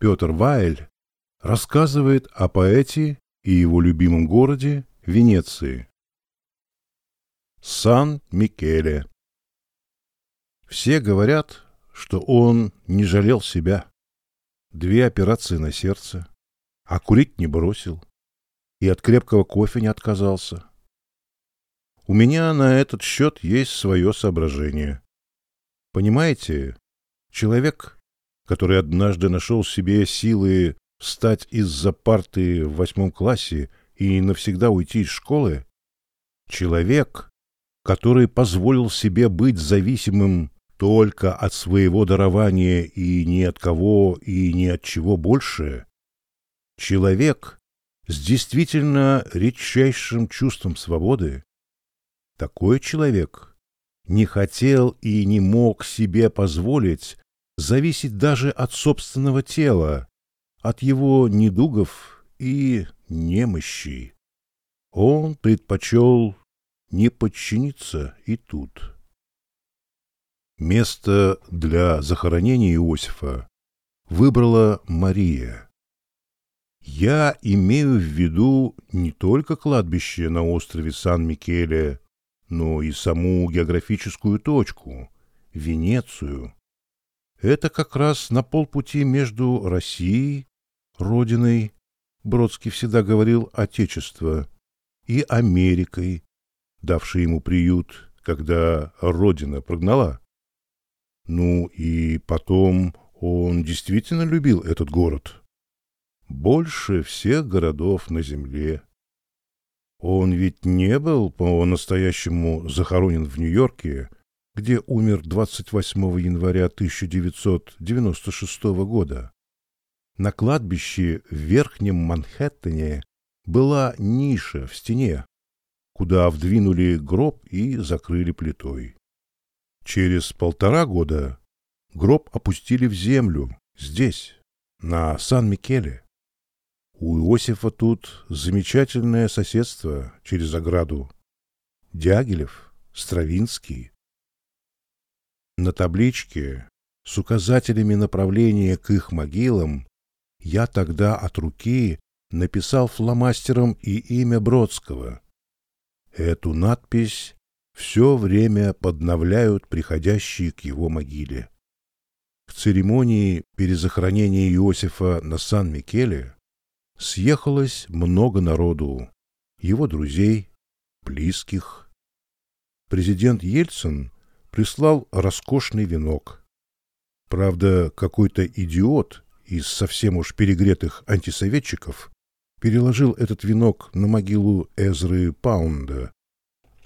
Петр Вайль рассказывает о поэте и его любимом городе Венеции. Сан-Микеле. Все говорят, что он не жалел себя. Две операции на сердце, а курить не бросил и от крепкого кофе не отказался. У меня на этот счет есть свое соображение. Понимаете, человек, который однажды нашел себе силы встать из-за парты в восьмом классе и навсегда уйти из школы, человек, который позволил себе быть зависимым только от своего дарования и ни от кого и ни от чего больше, человек с действительно редчайшим чувством свободы, такой человек не хотел и не мог себе позволить зависеть даже от собственного тела, от его недугов и немощи. Он предпочел не подчиниться и тут. Место для захоронения Иосифа выбрала Мария. Я имею в виду не только кладбище на острове Сан-Микеле, но и саму географическую точку – Венецию. Это как раз на полпути между Россией, родиной, Бродский всегда говорил «отечество», и Америкой, давшей ему приют, когда родина прогнала. Ну и потом он действительно любил этот город. Больше всех городов на земле. Он ведь не был по-настоящему захоронен в Нью-Йорке, где умер 28 января 1996 года. На кладбище в Верхнем Манхэттене была ниша в стене, куда вдвинули гроб и закрыли плитой. Через полтора года гроб опустили в землю, здесь, на Сан-Микеле. У Иосифа тут замечательное соседство через ограду. Дягилев, Стравинский. На табличке с указателями направления к их могилам я тогда от руки написал фломастером и имя Бродского. Эту надпись все время подновляют приходящие к его могиле. К церемонии перезахоронения Иосифа на Сан-Микеле съехалось много народу, его друзей, близких. Президент Ельцин прислал роскошный венок. Правда, какой-то идиот из совсем уж перегретых антисоветчиков переложил этот венок на могилу Эзры Паунда.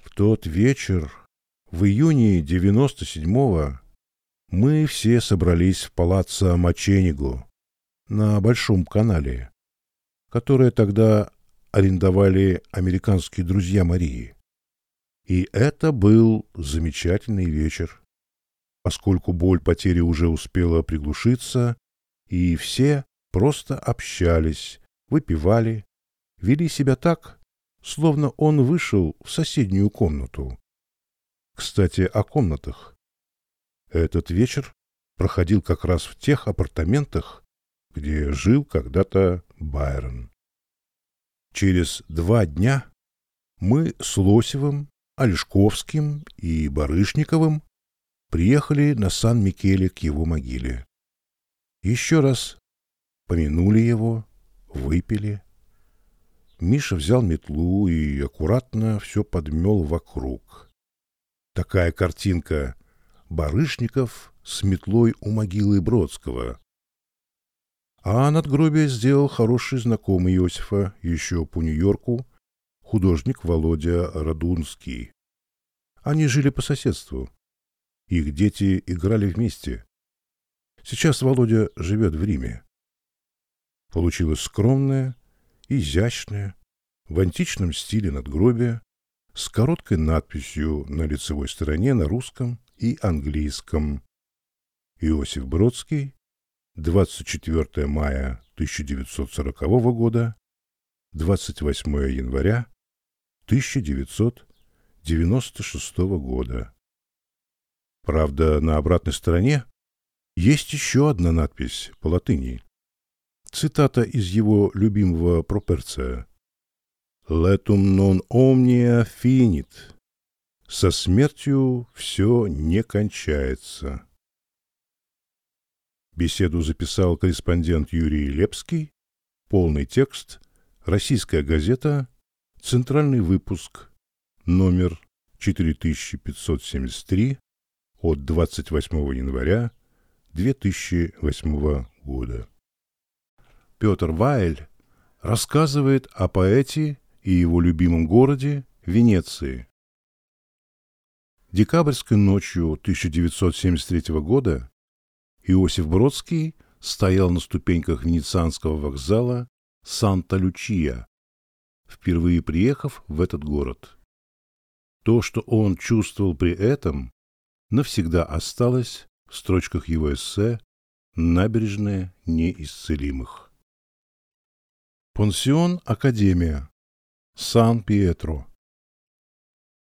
В тот вечер, в июне 97-го, мы все собрались в палаццо Маченигу на Большом канале, которое тогда арендовали американские друзья Марии. И это был замечательный вечер, поскольку боль потери уже успела приглушиться, и все просто общались, выпивали, вели себя так, словно он вышел в соседнюю комнату. Кстати, о комнатах. Этот вечер проходил как раз в тех апартаментах, где жил когда-то Байрон. Через два дня мы с Лосевым, Олешковским и Барышниковым приехали на Сан-Микеле к его могиле. Еще раз помянули его, выпили. Миша взял метлу и аккуратно все подмел вокруг. Такая картинка Барышников с метлой у могилы Бродского. А надгробие сделал хороший знакомый Иосифа еще по Нью-Йорку, художник Володя Радунский. Они жили по соседству. Их дети играли вместе. Сейчас Володя живет в Риме. Получилось скромное, изящное, в античном стиле надгробие, с короткой надписью на лицевой стороне на русском и английском. Иосиф Бродский, 24 мая 1940 года, 28 января 1996 года. Правда, на обратной стороне есть еще одна надпись по латыни. Цитата из его любимого Проперция. «Letum non omnia finit» «Со смертью все не кончается». Беседу записал корреспондент Юрий Лепский. Полный текст. Российская газета. Центральный выпуск. Номер 4573 от 28 января 2008 года. Петр Вайль рассказывает о поэте и его любимом городе Венеции. Декабрьской ночью 1973 года Иосиф Бродский стоял на ступеньках венецианского вокзала Санта-Лючия, впервые приехав в этот город. То, что он чувствовал при этом, навсегда осталось в строчках его эссе «Набережная неисцелимых». Пансион Академия. Сан-Пьетро.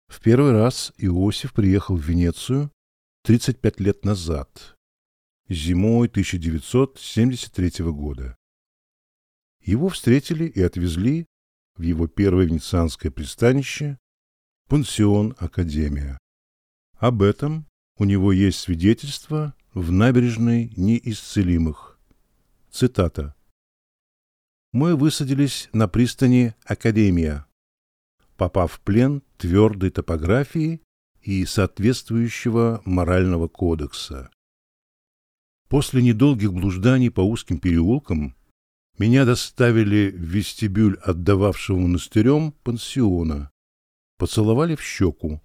В первый раз Иосиф приехал в Венецию 35 лет назад, зимой 1973 года. Его встретили и отвезли в его первое венецианское пристанище пансион Академия. Об этом у него есть свидетельство в набережной неисцелимых. Цитата. «Мы высадились на пристани Академия, попав в плен твердой топографии и соответствующего морального кодекса. После недолгих блужданий по узким переулкам меня доставили в вестибюль отдававшего монастырем пансиона, поцеловали в щеку,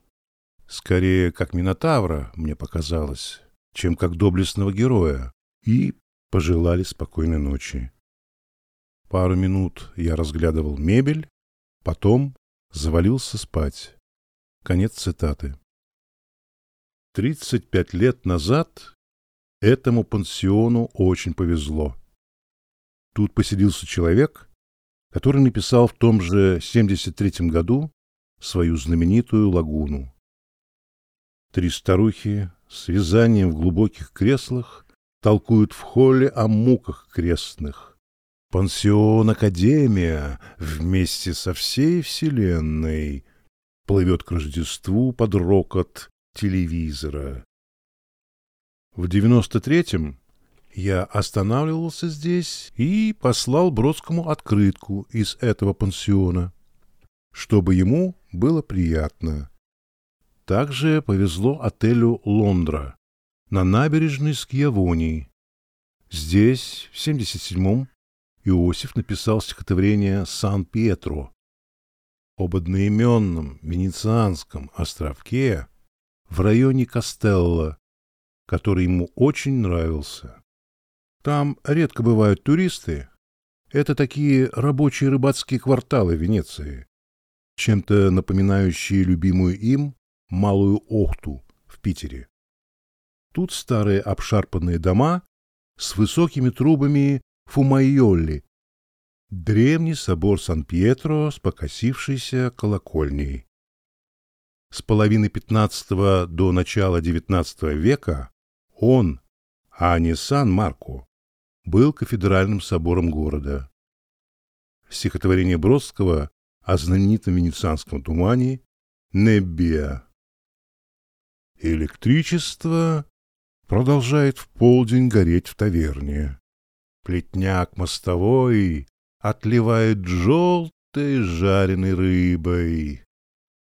скорее как Минотавра, мне показалось, чем как доблестного героя, и пожелали спокойной ночи. Пару минут я разглядывал мебель, потом завалился спать. Конец цитаты. Тридцать пять лет назад этому пансиону очень повезло. Тут поселился человек, который написал в том же 73 году свою знаменитую лагуну. Три старухи с вязанием в глубоких креслах толкуют в холле о муках крестных. Пансион Академия вместе со всей вселенной плывет к Рождеству под рокот телевизора. В девяносто третьем я останавливался здесь и послал Бродскому открытку из этого пансиона, чтобы ему было приятно. Также повезло отелю «Лондра» на набережной Скьявонии. Здесь, в 77-м, Иосиф написал стихотворение «Сан-Пьетро». Об одноименном венецианском островке в районе Кастелло, который ему очень нравился. Там редко бывают туристы. Это такие рабочие рыбацкие кварталы Венеции, чем-то напоминающие любимую им Малую Охту в Питере. Тут старые обшарпанные дома с высокими трубами фумайолли, древний собор Сан-Пьетро с покосившейся колокольней. С половины XV до начала XIX века он, а не Сан-Марко, был кафедральным собором города. Стихотворение Бродского о знаменитом венецианском тумане Неббия Электричество продолжает в полдень гореть в таверне. Плетняк мостовой отливает желтой жареной рыбой.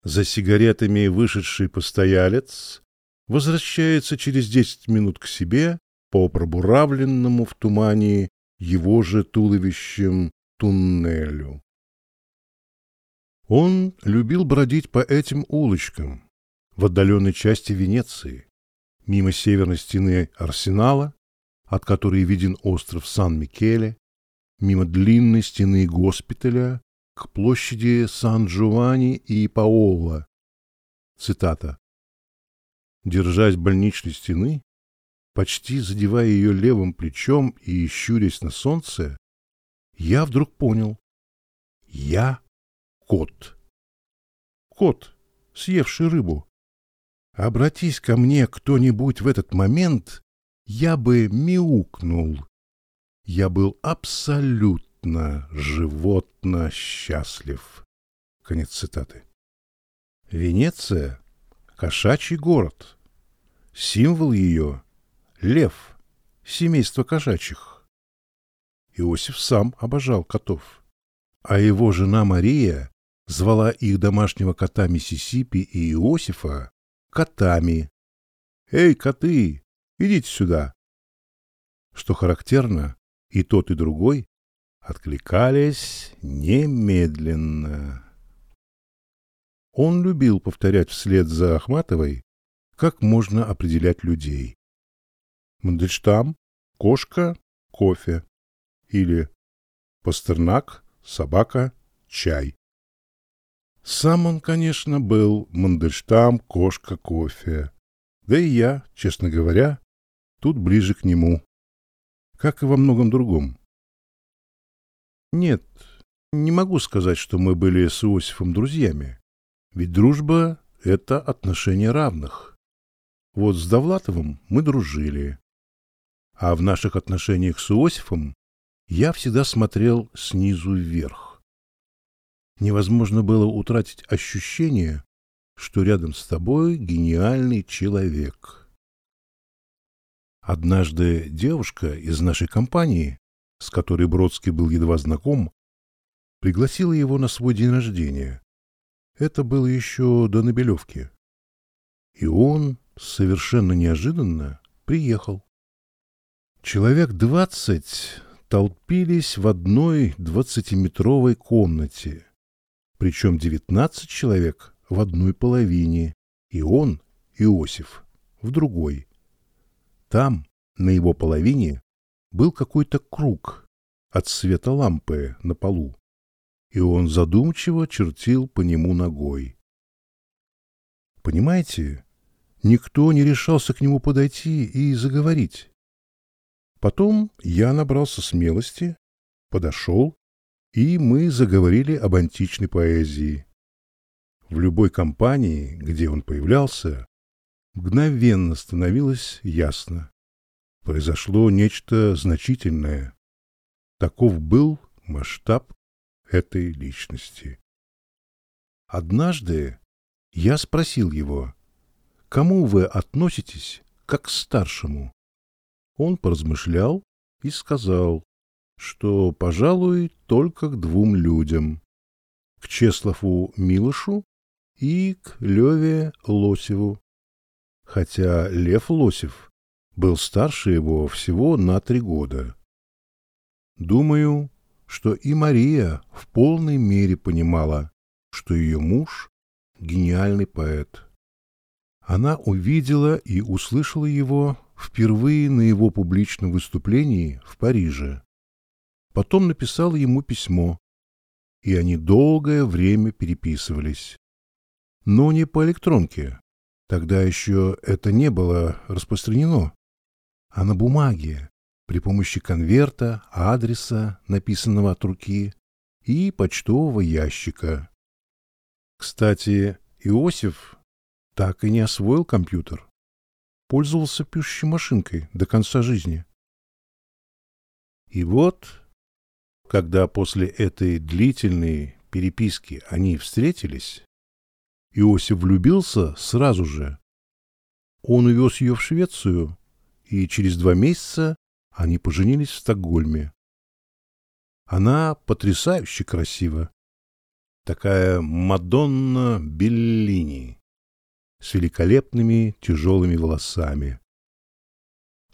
За сигаретами вышедший постоялец возвращается через десять минут к себе по пробуравленному в тумане его же туловищем туннелю. Он любил бродить по этим улочкам, в отдаленной части Венеции, мимо северной стены Арсенала, от которой виден остров Сан-Микеле, мимо длинной стены госпиталя к площади Сан-Джованни и Паола. Цитата. Держась больничной стены, почти задевая ее левым плечом и щурясь на солнце, я вдруг понял. Я кот. Кот, съевший рыбу. Обратись ко мне кто-нибудь в этот момент, я бы мяукнул. я был абсолютно животно счастлив. Конец цитаты. Венеция – кошачий город. Символ ее – лев, семейство кошачьих. Иосиф сам обожал котов, а его жена Мария звала их домашнего кота Миссисипи и Иосифа котами. «Эй, коты, идите сюда!» Что характерно, и тот, и другой откликались немедленно. Он любил повторять вслед за Ахматовой, как можно определять людей. Мандельштам, кошка, кофе. Или Пастернак, собака, чай. Сам он, конечно, был Мандельштам, кошка, кофе. Да и я, честно говоря, тут ближе к нему как и во многом другом. Нет, не могу сказать, что мы были с Иосифом друзьями. Ведь дружба — это отношения равных. Вот с Довлатовым мы дружили. А в наших отношениях с Иосифом я всегда смотрел снизу вверх. Невозможно было утратить ощущение, что рядом с тобой гениальный человек — Однажды девушка из нашей компании, с которой Бродский был едва знаком, пригласила его на свой день рождения. Это было еще до Нобелевки. И он совершенно неожиданно приехал. Человек двадцать толпились в одной двадцатиметровой комнате, причем девятнадцать человек в одной половине, и он, Иосиф, в другой. Там, на его половине, был какой-то круг от света лампы на полу, и он задумчиво чертил по нему ногой. Понимаете, никто не решался к нему подойти и заговорить. Потом я набрался смелости, подошел, и мы заговорили об античной поэзии. В любой компании, где он появлялся, мгновенно становилось ясно. Произошло нечто значительное. Таков был масштаб этой личности. Однажды я спросил его, кому вы относитесь как к старшему? Он поразмышлял и сказал, что, пожалуй, только к двум людям – к Чеслову Милошу и к Леве Лосеву хотя Лев Лосев был старше его всего на три года. Думаю, что и Мария в полной мере понимала, что ее муж — гениальный поэт. Она увидела и услышала его впервые на его публичном выступлении в Париже. Потом написала ему письмо, и они долгое время переписывались. Но не по электронке, Тогда еще это не было распространено, а на бумаге, при помощи конверта, адреса, написанного от руки, и почтового ящика. Кстати, Иосиф так и не освоил компьютер. Пользовался пишущей машинкой до конца жизни. И вот, когда после этой длительной переписки они встретились, Иосиф влюбился сразу же. Он увез ее в Швецию, и через два месяца они поженились в Стокгольме. Она потрясающе красива. Такая Мадонна Беллини с великолепными тяжелыми волосами.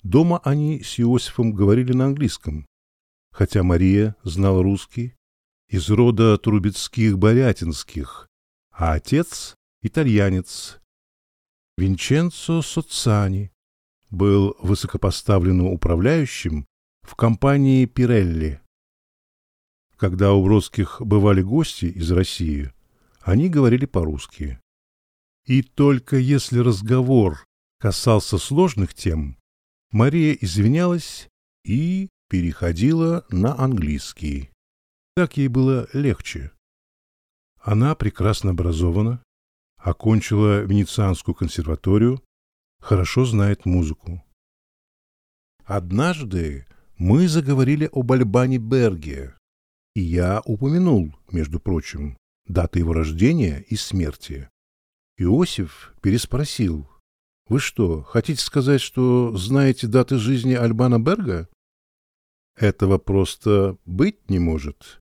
Дома они с Иосифом говорили на английском, хотя Мария знала русский из рода Трубецких-Борятинских, а отец – итальянец. Винченцо Соцани был высокопоставленным управляющим в компании Пирелли. Когда у Бродских бывали гости из России, они говорили по-русски. И только если разговор касался сложных тем, Мария извинялась и переходила на английский. Так ей было легче. Она прекрасно образована, окончила Венецианскую консерваторию, хорошо знает музыку. Однажды мы заговорили об Альбане Берге, и я упомянул, между прочим, даты его рождения и смерти. Иосиф переспросил, «Вы что, хотите сказать, что знаете даты жизни Альбана Берга?» «Этого просто быть не может».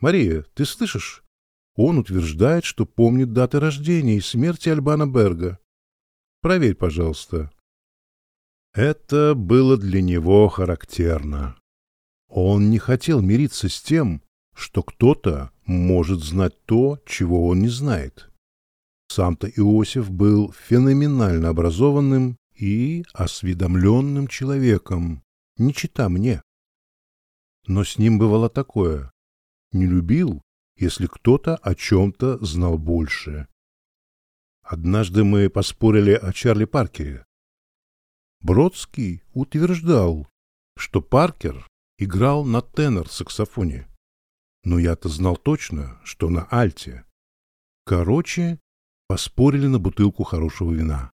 «Мария, ты слышишь? Он утверждает, что помнит даты рождения и смерти Альбана Берга. Проверь, пожалуйста». Это было для него характерно. Он не хотел мириться с тем, что кто-то может знать то, чего он не знает. Сам-то Иосиф был феноменально образованным и осведомленным человеком, не чита мне. Но с ним бывало такое. Не любил, если кто-то о чем-то знал больше. Однажды мы поспорили о Чарли Паркере. Бродский утверждал, что Паркер играл на тенор-саксофоне. Но я-то знал точно, что на альте. Короче, поспорили на бутылку хорошего вина.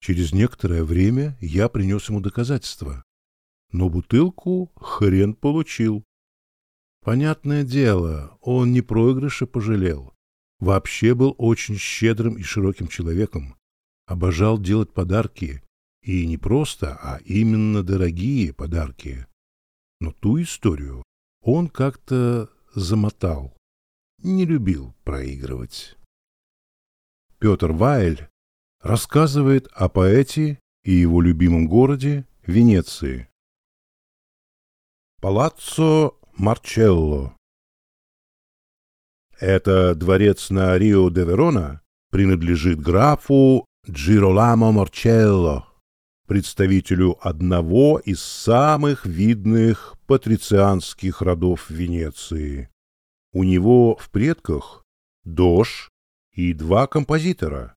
Через некоторое время я принес ему доказательства. Но бутылку хрен получил. Понятное дело, он не проигрыша пожалел. Вообще был очень щедрым и широким человеком. Обожал делать подарки. И не просто, а именно дорогие подарки. Но ту историю он как-то замотал. Не любил проигрывать. Петр Вайль рассказывает о поэте и его любимом городе Венеции. Палаццо Марчелло Это дворец на Рио-де-Верона принадлежит графу Джироламо Марчелло, представителю одного из самых видных патрицианских родов Венеции. У него в предках Дош и два композитора,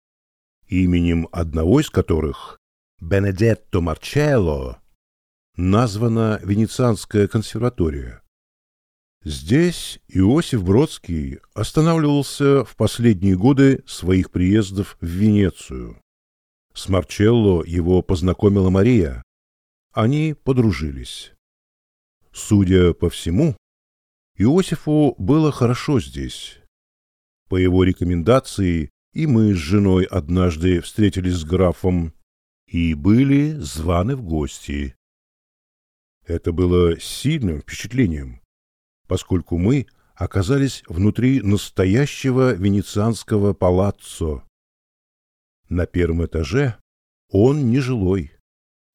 именем одного из которых, Бенедетто Марчелло, названа Венецианская консерватория. Здесь Иосиф Бродский останавливался в последние годы своих приездов в Венецию. С Марчелло его познакомила Мария. Они подружились. Судя по всему, Иосифу было хорошо здесь. По его рекомендации и мы с женой однажды встретились с графом и были званы в гости. Это было сильным впечатлением, поскольку мы оказались внутри настоящего венецианского палаццо, на первом этаже он нежилой.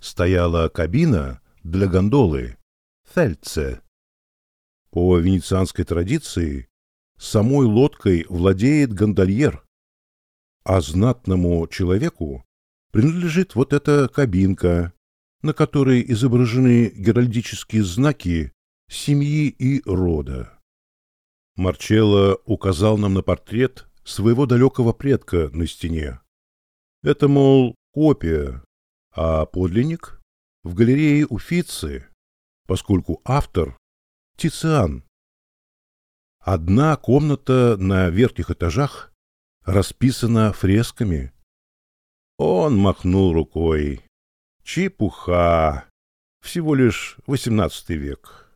Стояла кабина для гондолы, фельдце. По венецианской традиции самой лодкой владеет гондольер, а знатному человеку принадлежит вот эта кабинка, на которой изображены геральдические знаки семьи и рода. Марчелло указал нам на портрет своего далекого предка на стене. Это, мол, копия, а подлинник в галерее Уфицы, поскольку автор – Тициан. Одна комната на верхних этажах расписана фресками. Он махнул рукой. Чепуха. Всего лишь XVIII век.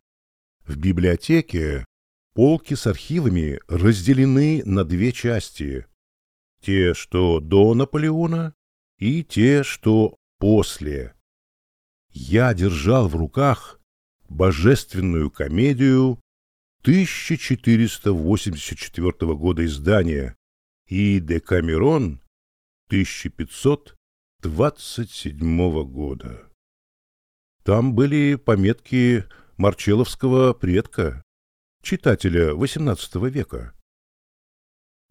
В библиотеке полки с архивами разделены на две части те, что до Наполеона, и те, что после. Я держал в руках божественную комедию 1484 года издания и Декамерон 1527 года. Там были пометки Марчеловского предка, читателя XVIII века.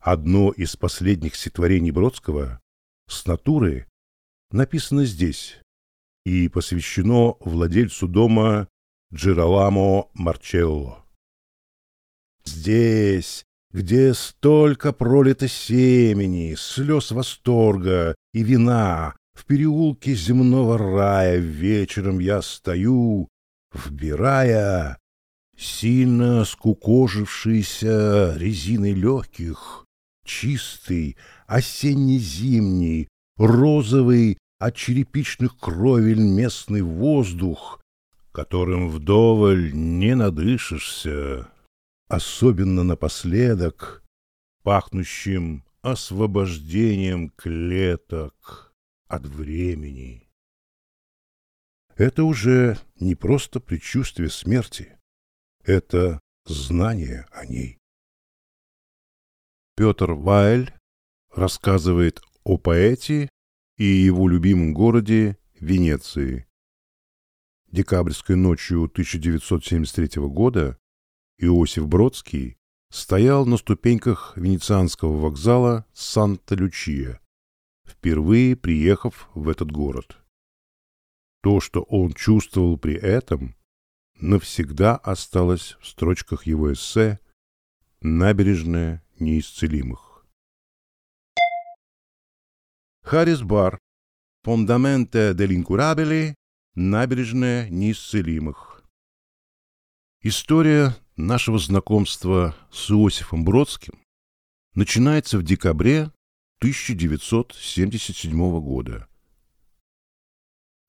Одно из последних стихотворений Бродского с натуры написано здесь и посвящено владельцу дома Джероламо Марчелло. Здесь, где столько пролито семени, слез восторга и вина, в переулке земного рая вечером я стою, вбирая сильно скукожившиеся резиной легких чистый, осенне-зимний, розовый от черепичных кровель местный воздух, которым вдоволь не надышишься, особенно напоследок, пахнущим освобождением клеток от времени. Это уже не просто предчувствие смерти, это знание о ней. Петр Вайль рассказывает о поэте и его любимом городе Венеции. Декабрьской ночью 1973 года Иосиф Бродский стоял на ступеньках венецианского вокзала Санта-Лючия, впервые приехав в этот город. То, что он чувствовал при этом, навсегда осталось в строчках его эссе «Набережная неисцелимых». Харрис Бар «Фондаменте делинкурабили. Набережная неисцелимых». История нашего знакомства с Иосифом Бродским начинается в декабре 1977 года.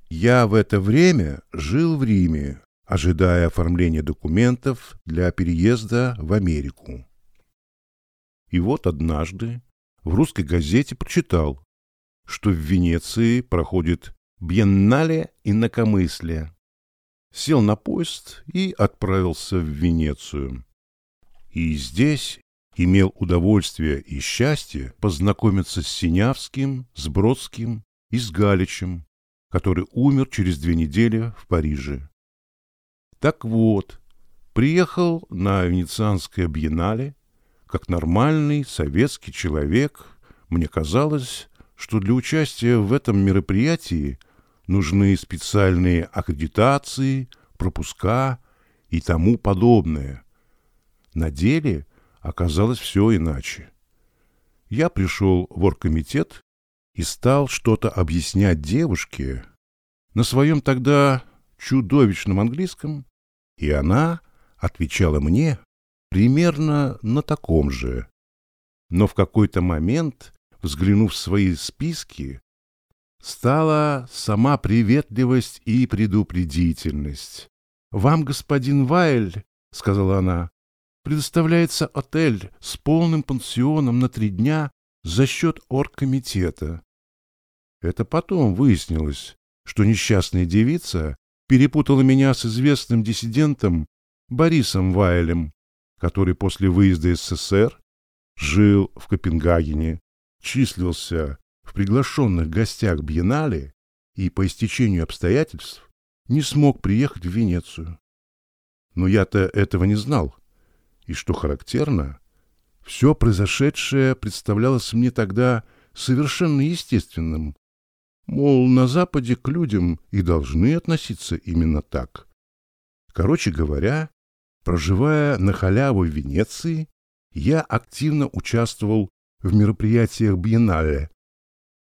Я в это время жил в Риме, ожидая оформления документов для переезда в Америку. И вот однажды в русской газете прочитал, что в Венеции проходит Бьеннале инакомыслия. Сел на поезд и отправился в Венецию. И здесь имел удовольствие и счастье познакомиться с Синявским, с Бродским и с Галичем, который умер через две недели в Париже. Так вот, приехал на Венецианское биеннале, как нормальный советский человек, мне казалось, что для участия в этом мероприятии нужны специальные аккредитации, пропуска и тому подобное. На деле оказалось все иначе. Я пришел в оргкомитет и стал что-то объяснять девушке на своем тогда чудовищном английском, и она отвечала мне примерно на таком же. Но в какой-то момент, взглянув в свои списки, стала сама приветливость и предупредительность. «Вам, господин Вайль, — сказала она, — предоставляется отель с полным пансионом на три дня за счет оргкомитета. Это потом выяснилось, что несчастная девица перепутала меня с известным диссидентом Борисом Вайлем, который после выезда из СССР жил в Копенгагене, числился в приглашенных гостях Бьеннале и по истечению обстоятельств не смог приехать в Венецию. Но я-то этого не знал. И что характерно, все произошедшее представлялось мне тогда совершенно естественным. Мол, на Западе к людям и должны относиться именно так. Короче говоря, проживая на халяву в Венеции, я активно участвовал в мероприятиях биеннале,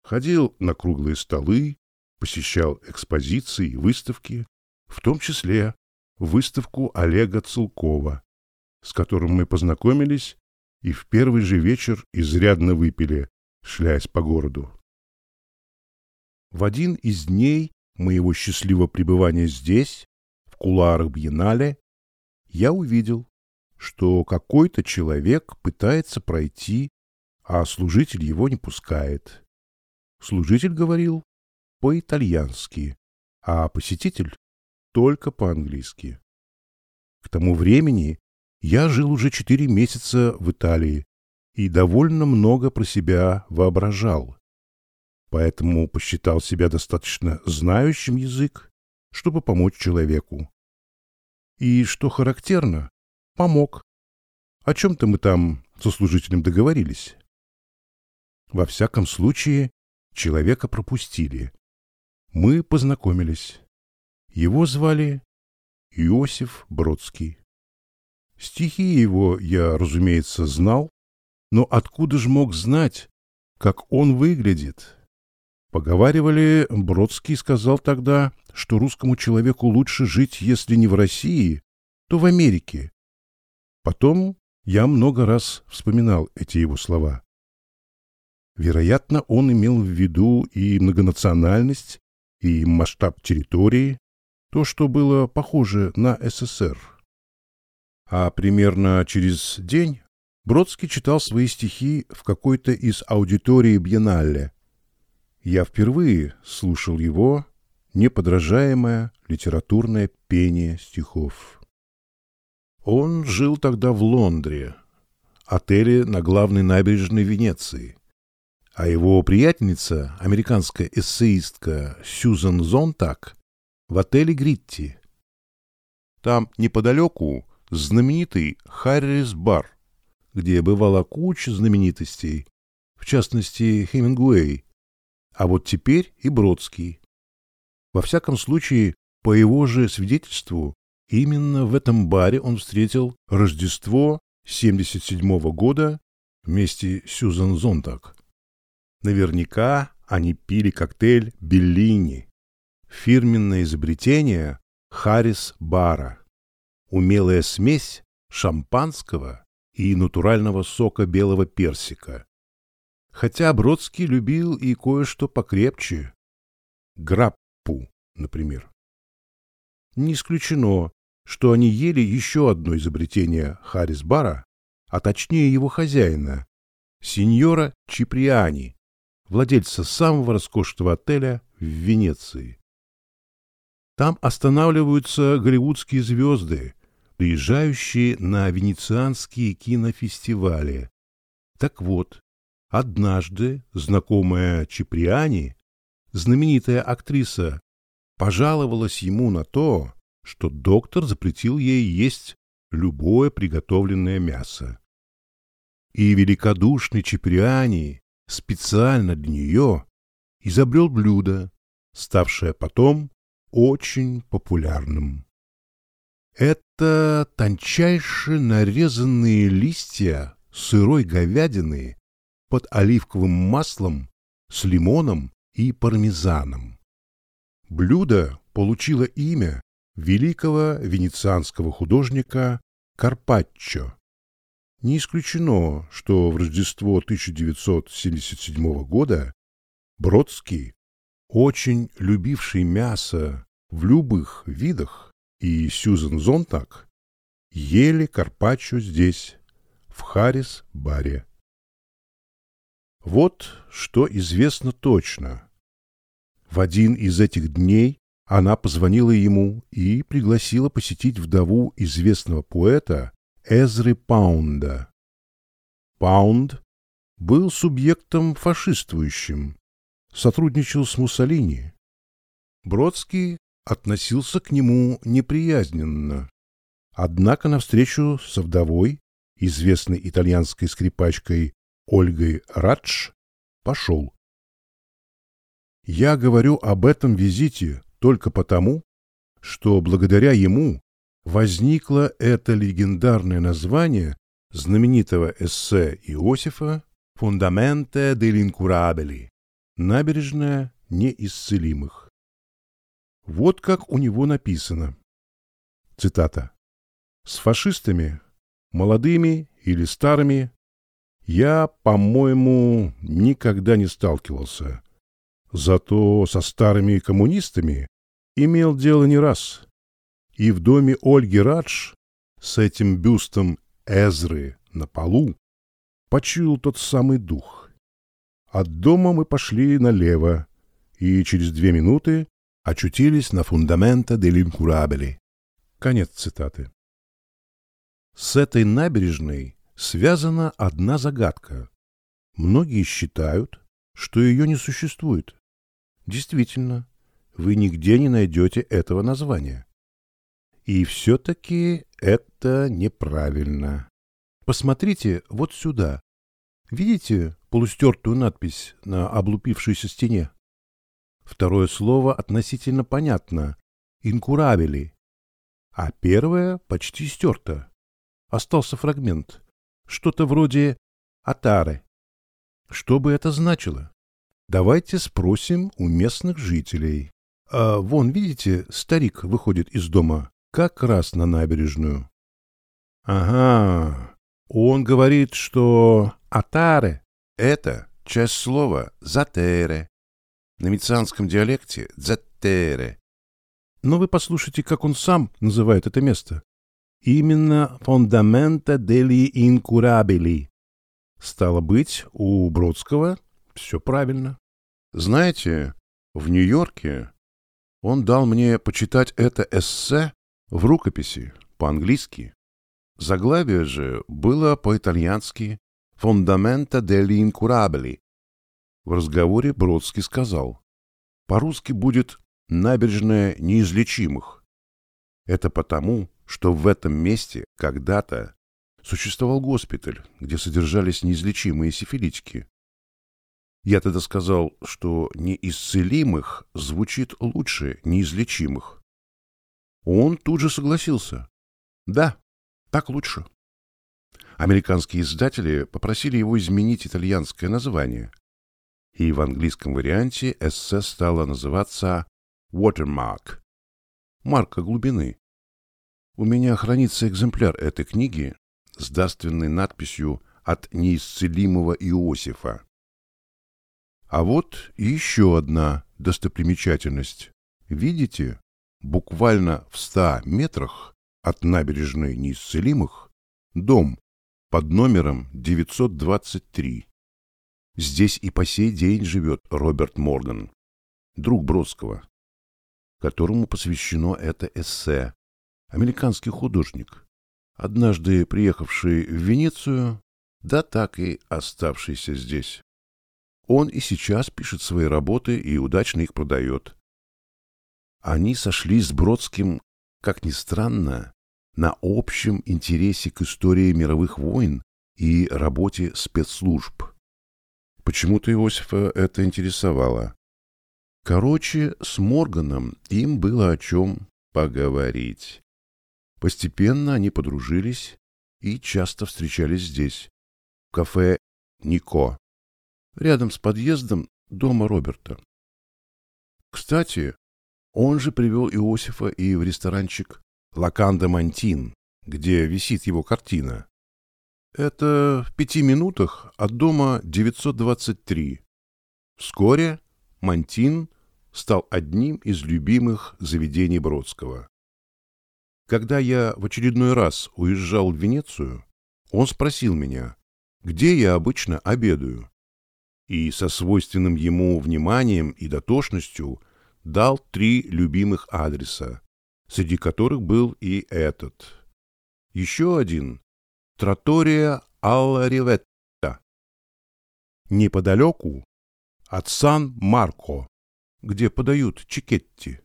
ходил на круглые столы, посещал экспозиции и выставки, в том числе выставку Олега Целкова, с которым мы познакомились и в первый же вечер изрядно выпили, шляясь по городу. В один из дней моего счастливого пребывания здесь, в кулуарах Бьеннале, я увидел, что какой-то человек пытается пройти, а служитель его не пускает. Служитель говорил по-итальянски, а посетитель только по-английски. К тому времени я жил уже четыре месяца в Италии и довольно много про себя воображал. Поэтому посчитал себя достаточно знающим язык, чтобы помочь человеку. И, что характерно, помог. О чем-то мы там со служителем договорились. Во всяком случае, человека пропустили. Мы познакомились. Его звали Иосиф Бродский. Стихи его я, разумеется, знал, но откуда же мог знать, как он выглядит? Поговаривали, Бродский сказал тогда, что русскому человеку лучше жить, если не в России, то в Америке. Потом я много раз вспоминал эти его слова. Вероятно, он имел в виду и многонациональность, и масштаб территории, то, что было похоже на СССР. А примерно через день Бродский читал свои стихи в какой-то из аудиторий Бьеннале. Я впервые слушал его неподражаемое литературное пение стихов. Он жил тогда в Лондре, отеле на главной набережной Венеции, а его приятельница, американская эссеистка Сьюзан Зонтак, в отеле Гритти. Там неподалеку знаменитый Харрис Бар, где бывала куча знаменитостей, в частности Хемингуэй, а вот теперь и Бродский. Во всяком случае, по его же свидетельству, именно в этом баре он встретил Рождество 77 -го года вместе с Сьюзан Зонтак. Наверняка они пили коктейль Беллини, фирменное изобретение Харрис Бара, умелая смесь шампанского и натурального сока белого персика. Хотя Бродский любил и кое-что покрепче. Граппу, например. Не исключено, что они ели еще одно изобретение Харрис Бара, а точнее его хозяина, сеньора Чиприани, владельца самого роскошного отеля в Венеции. Там останавливаются голливудские звезды, приезжающие на венецианские кинофестивали. Так вот, однажды знакомая Чиприани, знаменитая актриса, пожаловалась ему на то, что доктор запретил ей есть любое приготовленное мясо. И великодушный Чиприани специально для нее изобрел блюдо, ставшее потом очень популярным. Это тончайше нарезанные листья сырой говядины под оливковым маслом с лимоном и пармезаном. Блюдо получило имя великого венецианского художника Карпаччо. Не исключено, что в Рождество 1977 года Бродский, очень любивший мясо в любых видах, и Сьюзен Зонтак ели карпаччо здесь, в Харрис-баре. Вот что известно точно. В один из этих дней она позвонила ему и пригласила посетить вдову известного поэта Эзры Паунда. Паунд был субъектом фашистующим, сотрудничал с Муссолини. Бродский относился к нему неприязненно. Однако навстречу со вдовой, известной итальянской скрипачкой Ольгой Радж, пошел. Я говорю об этом визите только потому, что благодаря ему возникло это легендарное название знаменитого эссе Иосифа «Фундаменте dell'incurabili» — «Набережная неисцелимых». Вот как у него написано. Цитата. «С фашистами, молодыми или старыми, я, по-моему, никогда не сталкивался. Зато со старыми коммунистами имел дело не раз. И в доме Ольги Радж с этим бюстом Эзры на полу почуял тот самый дух. От дома мы пошли налево, и через две минуты очутились на фундамента dell'incurabili. Конец цитаты. С этой набережной связана одна загадка. Многие считают, что ее не существует. Действительно, вы нигде не найдете этого названия. И все-таки это неправильно. Посмотрите вот сюда. Видите полустертую надпись на облупившейся стене? Второе слово относительно понятно – инкурабели. А первое почти стерто. Остался фрагмент. Что-то вроде «атаре». Что бы это значило? Давайте спросим у местных жителей. А вон, видите, старик выходит из дома как раз на набережную. Ага, он говорит, что «атаре» — это часть слова «затере», на мицианском диалекте «дзеттере». Но вы послушайте, как он сам называет это место. Именно «фондамента дели инкурабили». Стало быть, у Бродского все правильно. Знаете, в Нью-Йорке он дал мне почитать это эссе в рукописи, по-английски. Заглавие же было по-итальянски «Фондамента degli incurabili». В разговоре Бродский сказал, по-русски будет «набережная неизлечимых». Это потому, что в этом месте когда-то существовал госпиталь, где содержались неизлечимые сифилитики. Я тогда сказал, что неисцелимых звучит лучше неизлечимых. Он тут же согласился. Да, так лучше. Американские издатели попросили его изменить итальянское название. И в английском варианте эссе стало называться «Watermark» — «Марка глубины». У меня хранится экземпляр этой книги с дарственной надписью «От неисцелимого Иосифа». А вот еще одна достопримечательность. Видите, буквально в ста метрах от набережной неисцелимых дом под номером 923. Здесь и по сей день живет Роберт Морган, друг Бродского, которому посвящено это эссе, американский художник, однажды приехавший в Венецию, да так и оставшийся здесь. Он и сейчас пишет свои работы и удачно их продает. Они сошлись с Бродским, как ни странно, на общем интересе к истории мировых войн и работе спецслужб. Почему-то Иосифа это интересовало. Короче, с Морганом им было о чем поговорить. Постепенно они подружились и часто встречались здесь, в кафе «Нико», рядом с подъездом дома Роберта. Кстати, он же привел Иосифа и в ресторанчик «Лаканда Мантин», где висит его картина. Это в пяти минутах от дома 923. Вскоре Мантин стал одним из любимых заведений Бродского. Когда я в очередной раз уезжал в Венецию, он спросил меня, где я обычно обедаю и со свойственным ему вниманием и дотошностью дал три любимых адреса, среди которых был и этот. Еще один — Тротория Алла Риветта. Неподалеку от Сан-Марко, где подают чикетти,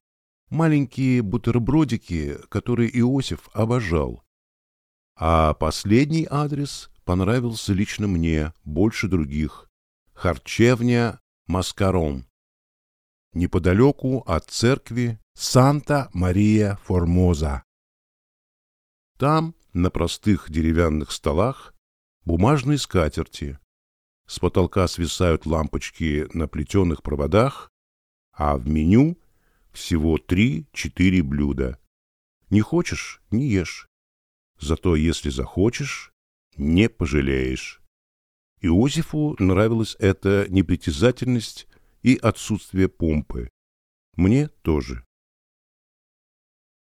маленькие бутербродики, которые Иосиф обожал. А последний адрес понравился лично мне больше других харчевня Маскарон, неподалеку от церкви Санта-Мария-Формоза. Там, на простых деревянных столах, бумажные скатерти, с потолка свисают лампочки на плетеных проводах, а в меню всего три-четыре блюда. Не хочешь – не ешь. Зато если захочешь, не пожалеешь. Иосифу нравилась эта непритязательность и отсутствие помпы. Мне тоже.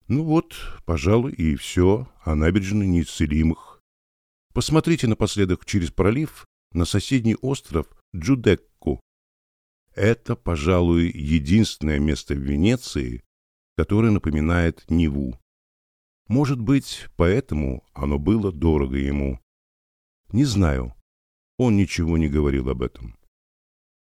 Ну вот, пожалуй, и все о набережной неисцелимых. Посмотрите напоследок через пролив на соседний остров Джудекку. Это, пожалуй, единственное место в Венеции, которое напоминает Неву. Может быть, поэтому оно было дорого ему. Не знаю, он ничего не говорил об этом.